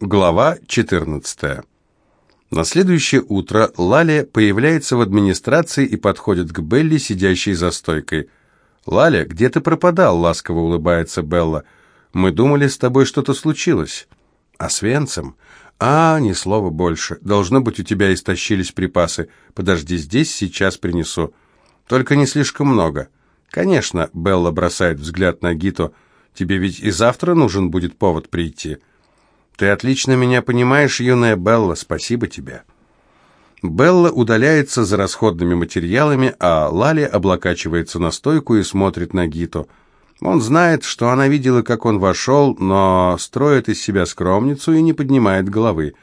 Глава 14. На следующее утро Лаля появляется в администрации и подходит к Белли, сидящей за стойкой. «Лаля, где ты пропадал?» — ласково улыбается Белла. «Мы думали, с тобой что-то случилось». «А с Венцем?» «А, ни слова больше. Должно быть, у тебя истощились припасы. Подожди здесь, сейчас принесу. Только не слишком много». «Конечно», — Белла бросает взгляд на Гиту. «Тебе ведь и завтра нужен будет повод прийти». «Ты отлично меня понимаешь, юная Белла, спасибо тебе». Белла удаляется за расходными материалами, а Лали облокачивается на стойку и смотрит на Гиту. Он знает, что она видела, как он вошел, но строит из себя скромницу и не поднимает головы.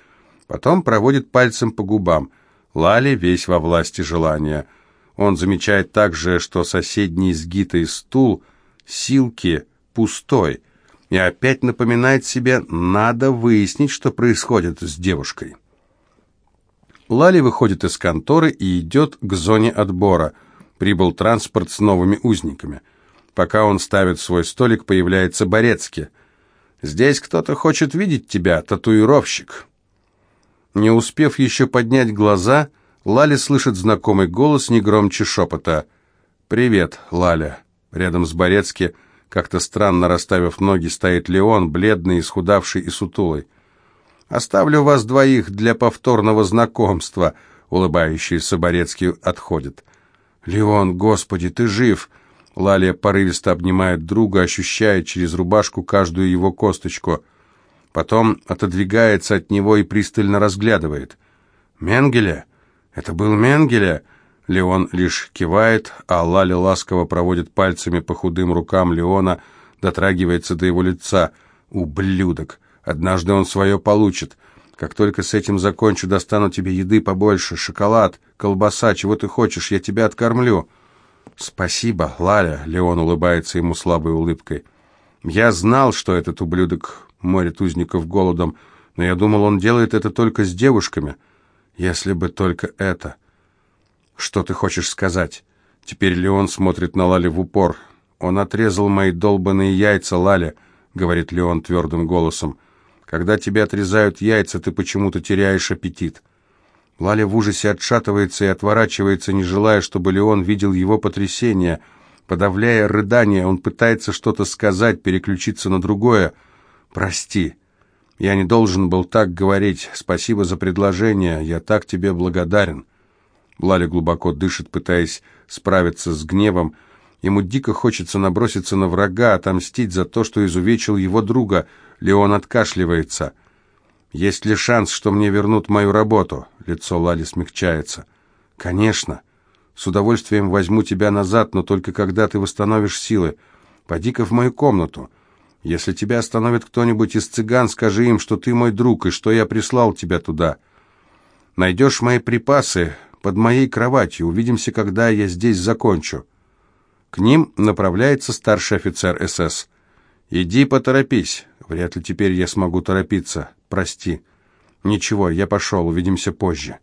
Потом проводит пальцем по губам. Лали весь во власти желания. Он замечает также, что соседний с Гитой стул, силки, пустой — и опять напоминает себе, надо выяснить, что происходит с девушкой. Лали выходит из конторы и идет к зоне отбора. Прибыл транспорт с новыми узниками. Пока он ставит свой столик, появляется Борецкий. «Здесь кто-то хочет видеть тебя, татуировщик». Не успев еще поднять глаза, Лали слышит знакомый голос негромче шепота. «Привет, Лаля». Рядом с Борецки как-то странно расставив ноги, стоит Леон, бледный, исхудавший и сутулый. «Оставлю вас двоих для повторного знакомства», — улыбающийся Борецкий отходит. «Леон, господи, ты жив!» Лалия порывисто обнимает друга, ощущая через рубашку каждую его косточку. Потом отодвигается от него и пристально разглядывает. «Менгеле? Это был Менгеле?» Леон лишь кивает, а Лаля ласково проводит пальцами по худым рукам Леона, дотрагивается до его лица. «Ублюдок! Однажды он свое получит. Как только с этим закончу, достану тебе еды побольше, шоколад, колбаса, чего ты хочешь, я тебя откормлю». «Спасибо, Лаля», — Леон улыбается ему слабой улыбкой. «Я знал, что этот ублюдок морит узников голодом, но я думал, он делает это только с девушками. Если бы только это...» «Что ты хочешь сказать?» Теперь Леон смотрит на Лали в упор. «Он отрезал мои долбанные яйца, Лаля», — говорит Леон твердым голосом. «Когда тебе отрезают яйца, ты почему-то теряешь аппетит». Лаля в ужасе отшатывается и отворачивается, не желая, чтобы Леон видел его потрясение. Подавляя рыдание, он пытается что-то сказать, переключиться на другое. «Прости. Я не должен был так говорить. Спасибо за предложение. Я так тебе благодарен». Лаля глубоко дышит, пытаясь справиться с гневом. Ему дико хочется наброситься на врага, отомстить за то, что изувечил его друга. Леон откашливается. «Есть ли шанс, что мне вернут мою работу?» Лицо Лали смягчается. «Конечно. С удовольствием возьму тебя назад, но только когда ты восстановишь силы. Поди-ка в мою комнату. Если тебя остановит кто-нибудь из цыган, скажи им, что ты мой друг и что я прислал тебя туда. Найдешь мои припасы, под моей кроватью. Увидимся, когда я здесь закончу». К ним направляется старший офицер СС. «Иди поторопись. Вряд ли теперь я смогу торопиться. Прости». «Ничего, я пошел. Увидимся позже».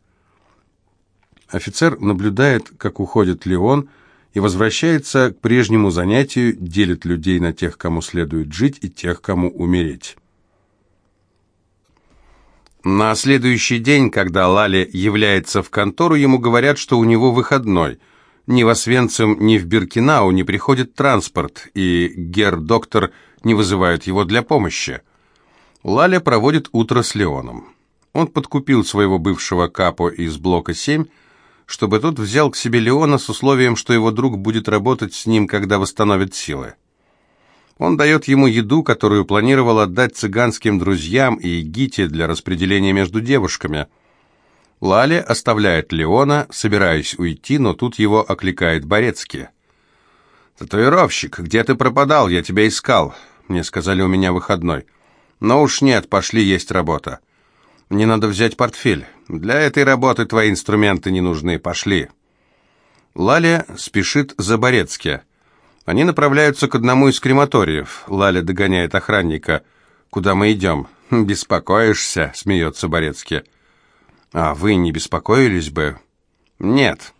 Офицер наблюдает, как уходит Леон, и возвращается к прежнему занятию, делит людей на тех, кому следует жить, и тех, кому умереть. На следующий день, когда Лали является в контору, ему говорят, что у него выходной. Ни в Освенцим, ни в Биркинау не приходит транспорт, и гер-доктор не вызывает его для помощи. Лаля проводит утро с Леоном. Он подкупил своего бывшего капо из блока 7, чтобы тот взял к себе Леона с условием, что его друг будет работать с ним, когда восстановит силы. Он дает ему еду, которую планировал отдать цыганским друзьям и Гите для распределения между девушками. Лали оставляет Леона, собираясь уйти, но тут его окликает Борецкий. «Татуировщик, где ты пропадал? Я тебя искал. Мне сказали, у меня выходной. Но уж нет, пошли, есть работа. Мне надо взять портфель. Для этой работы твои инструменты не нужны. Пошли». Лаля спешит за Борецким. Они направляются к одному из крематориев. Лаля догоняет охранника. «Куда мы идем?» «Беспокоишься?» — смеется Борецкий. «А вы не беспокоились бы?» «Нет».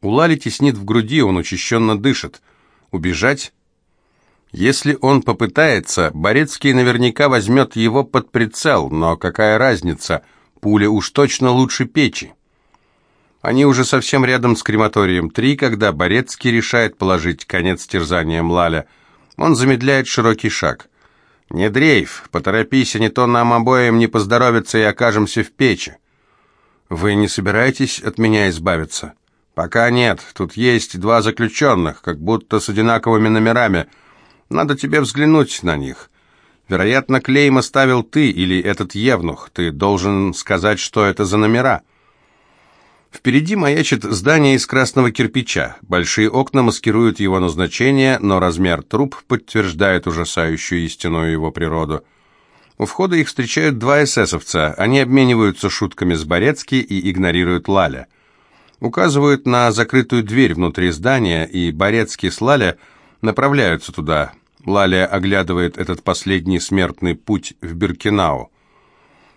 У Лали теснит в груди, он учащенно дышит. «Убежать?» Если он попытается, Борецкий наверняка возьмет его под прицел, но какая разница, пуля уж точно лучше печи. Они уже совсем рядом с крематорием три, когда Борецкий решает положить конец терзаниям Лаля. Он замедляет широкий шаг. «Не дрейф, поторопись, а не то нам обоим не поздоровится и окажемся в печи». «Вы не собираетесь от меня избавиться?» «Пока нет. Тут есть два заключенных, как будто с одинаковыми номерами. Надо тебе взглянуть на них. Вероятно, клейм оставил ты или этот евнух. Ты должен сказать, что это за номера». Впереди маячит здание из красного кирпича. Большие окна маскируют его назначение, но размер труб подтверждает ужасающую истинную его природу. У входа их встречают два эсэсовца. Они обмениваются шутками с Борецки и игнорируют Лаля. Указывают на закрытую дверь внутри здания, и Борецкий с Лаля направляются туда. Лаля оглядывает этот последний смертный путь в Биркинау.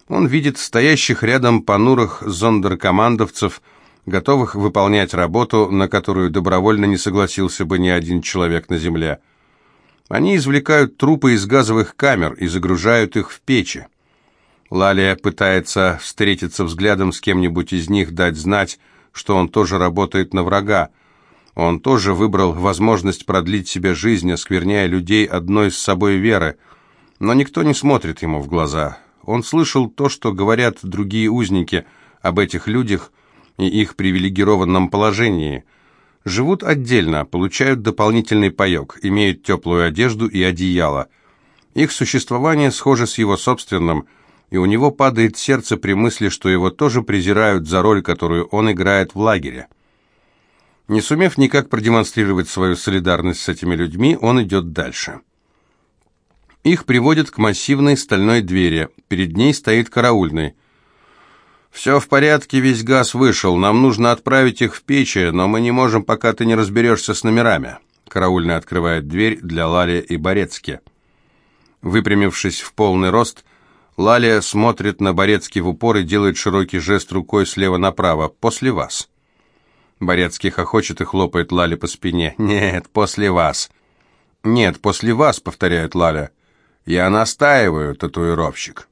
Он видит стоящих рядом понурых зондеркомандовцев, готовых выполнять работу, на которую добровольно не согласился бы ни один человек на земле. Они извлекают трупы из газовых камер и загружают их в печи. Лалия пытается встретиться взглядом с кем-нибудь из них, дать знать, что он тоже работает на врага. Он тоже выбрал возможность продлить себе жизнь, оскверняя людей одной с собой веры. Но никто не смотрит ему в глаза. Он слышал то, что говорят другие узники об этих людях и их привилегированном положении. Живут отдельно, получают дополнительный паек, имеют теплую одежду и одеяло. Их существование схоже с его собственным, и у него падает сердце при мысли, что его тоже презирают за роль, которую он играет в лагере. Не сумев никак продемонстрировать свою солидарность с этими людьми, он идет дальше. Их приводят к массивной стальной двери. Перед ней стоит караульный. «Все в порядке, весь газ вышел. Нам нужно отправить их в печи, но мы не можем, пока ты не разберешься с номерами». Караульный открывает дверь для Лали и Борецки. Выпрямившись в полный рост, Лалия смотрит на Борецки в упор и делает широкий жест рукой слева направо. «После вас». Борецкий хохочет и хлопает Лали по спине. «Нет, после вас». «Нет, после вас», — повторяет Лаля. «Я настаиваю, татуировщик».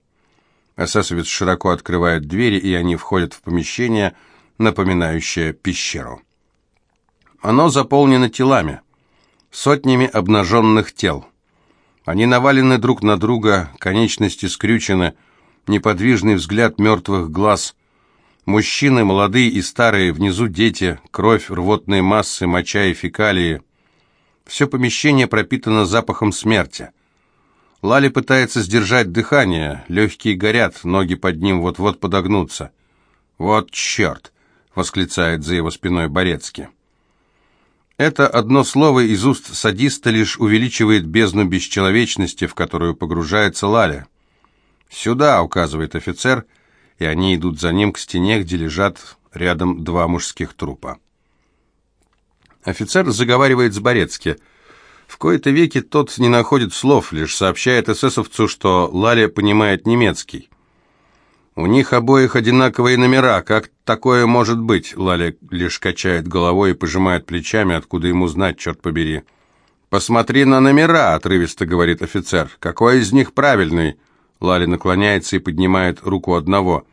Эсэсовец широко открывает двери, и они входят в помещение, напоминающее пещеру. Оно заполнено телами, сотнями обнаженных тел. Они навалены друг на друга, конечности скрючены, неподвижный взгляд мертвых глаз. Мужчины, молодые и старые, внизу дети, кровь, рвотные массы, моча и фекалии. Все помещение пропитано запахом смерти – Лали пытается сдержать дыхание, легкие горят, ноги под ним вот-вот подогнутся. «Вот черт!» — восклицает за его спиной Борецкий. Это одно слово из уст садиста лишь увеличивает бездну бесчеловечности, в которую погружается Лаля. «Сюда!» — указывает офицер, и они идут за ним к стене, где лежат рядом два мужских трупа. Офицер заговаривает с Борецки — в кои-то веки тот не находит слов, лишь сообщает эсэсовцу, что Лаля понимает немецкий. «У них обоих одинаковые номера. Как такое может быть?» Лаля лишь качает головой и пожимает плечами, откуда ему знать, черт побери. «Посмотри на номера», — отрывисто говорит офицер. «Какой из них правильный?» Лаля наклоняется и поднимает руку одного.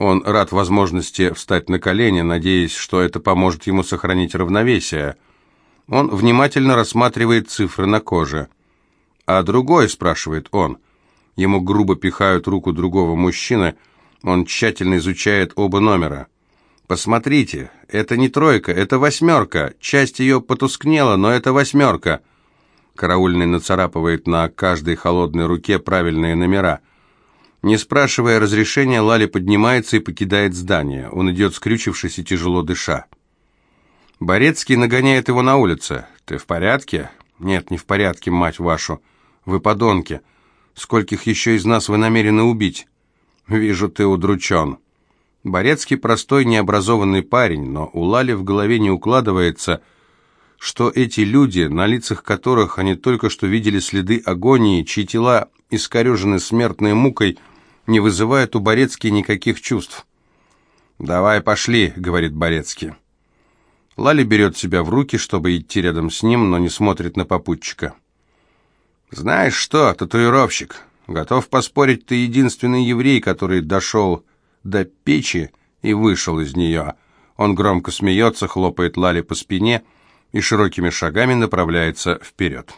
Он рад возможности встать на колени, надеясь, что это поможет ему сохранить равновесие. Он внимательно рассматривает цифры на коже. «А другой?» – спрашивает он. Ему грубо пихают руку другого мужчины. Он тщательно изучает оба номера. «Посмотрите, это не тройка, это восьмерка. Часть ее потускнела, но это восьмерка». Караульный нацарапывает на каждой холодной руке правильные номера. Не спрашивая разрешения, Лали поднимается и покидает здание. Он идет, скрючившись и тяжело дыша. Борецкий нагоняет его на улице. «Ты в порядке?» «Нет, не в порядке, мать вашу. Вы подонки. Скольких еще из нас вы намерены убить?» «Вижу, ты удручен». Борецкий простой, необразованный парень, но у Лали в голове не укладывается, что эти люди, на лицах которых они только что видели следы агонии, чьи тела искорежены смертной мукой, не вызывают у Борецки никаких чувств. «Давай, пошли», — говорит Борецкий. Лали берет себя в руки, чтобы идти рядом с ним, но не смотрит на попутчика. «Знаешь что, татуировщик, готов поспорить, ты единственный еврей, который дошел до печи и вышел из нее». Он громко смеется, хлопает Лали по спине и широкими шагами направляется вперед.